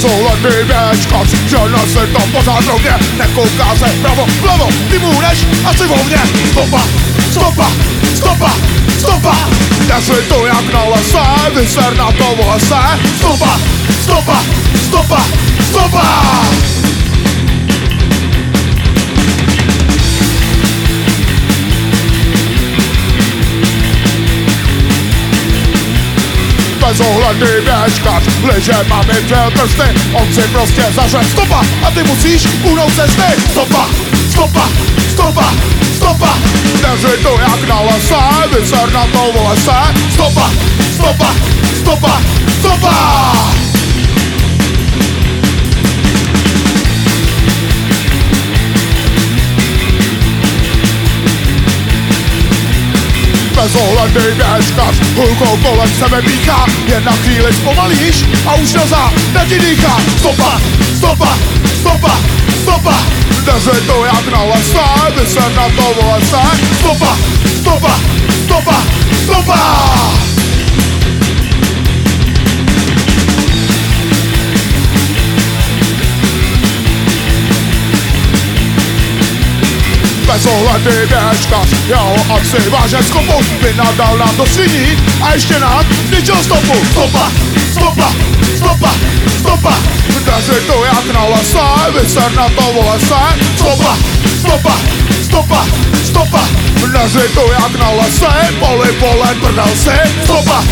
bezohledný věčkař Žena se tam pořád rovně Nekouká se pravo, vlevo Ty než asi volně Stopa, stopa, stopa, stopa. Nešli to jak na lese Vyser na to v lese. Stopa, stopa, stopa, stopa. Bezohledný věčkař Liže mami přel prsty, on si prostě zaře stopa A ty musíš unout cesty Stopa, stopa, stopa, stopa. Neři to jak na lese, vyser na to v lese. Stopa, stopa, stopa, stopa bezohledný věškař Hulkou kolem sebe píchá Jen na chvíli zpomalíš a už nazad ti dýchá Stopa, stopa, stopa, stopa. Neři to jak na lese, vyser na to v lese. Stopa, stopa, stopa, stopa bezohledný věčkař Já ho asi vážen z kopu Vynadal nám do sviní. A ještě nám zničil stopu. Stopa, stopa, stopa, stopa. Neři to jak na lese, vyser na to v lese. Stopa, stopa, stopa, stopa. Neři to jak na lese, poli pole prdel si. Stopa,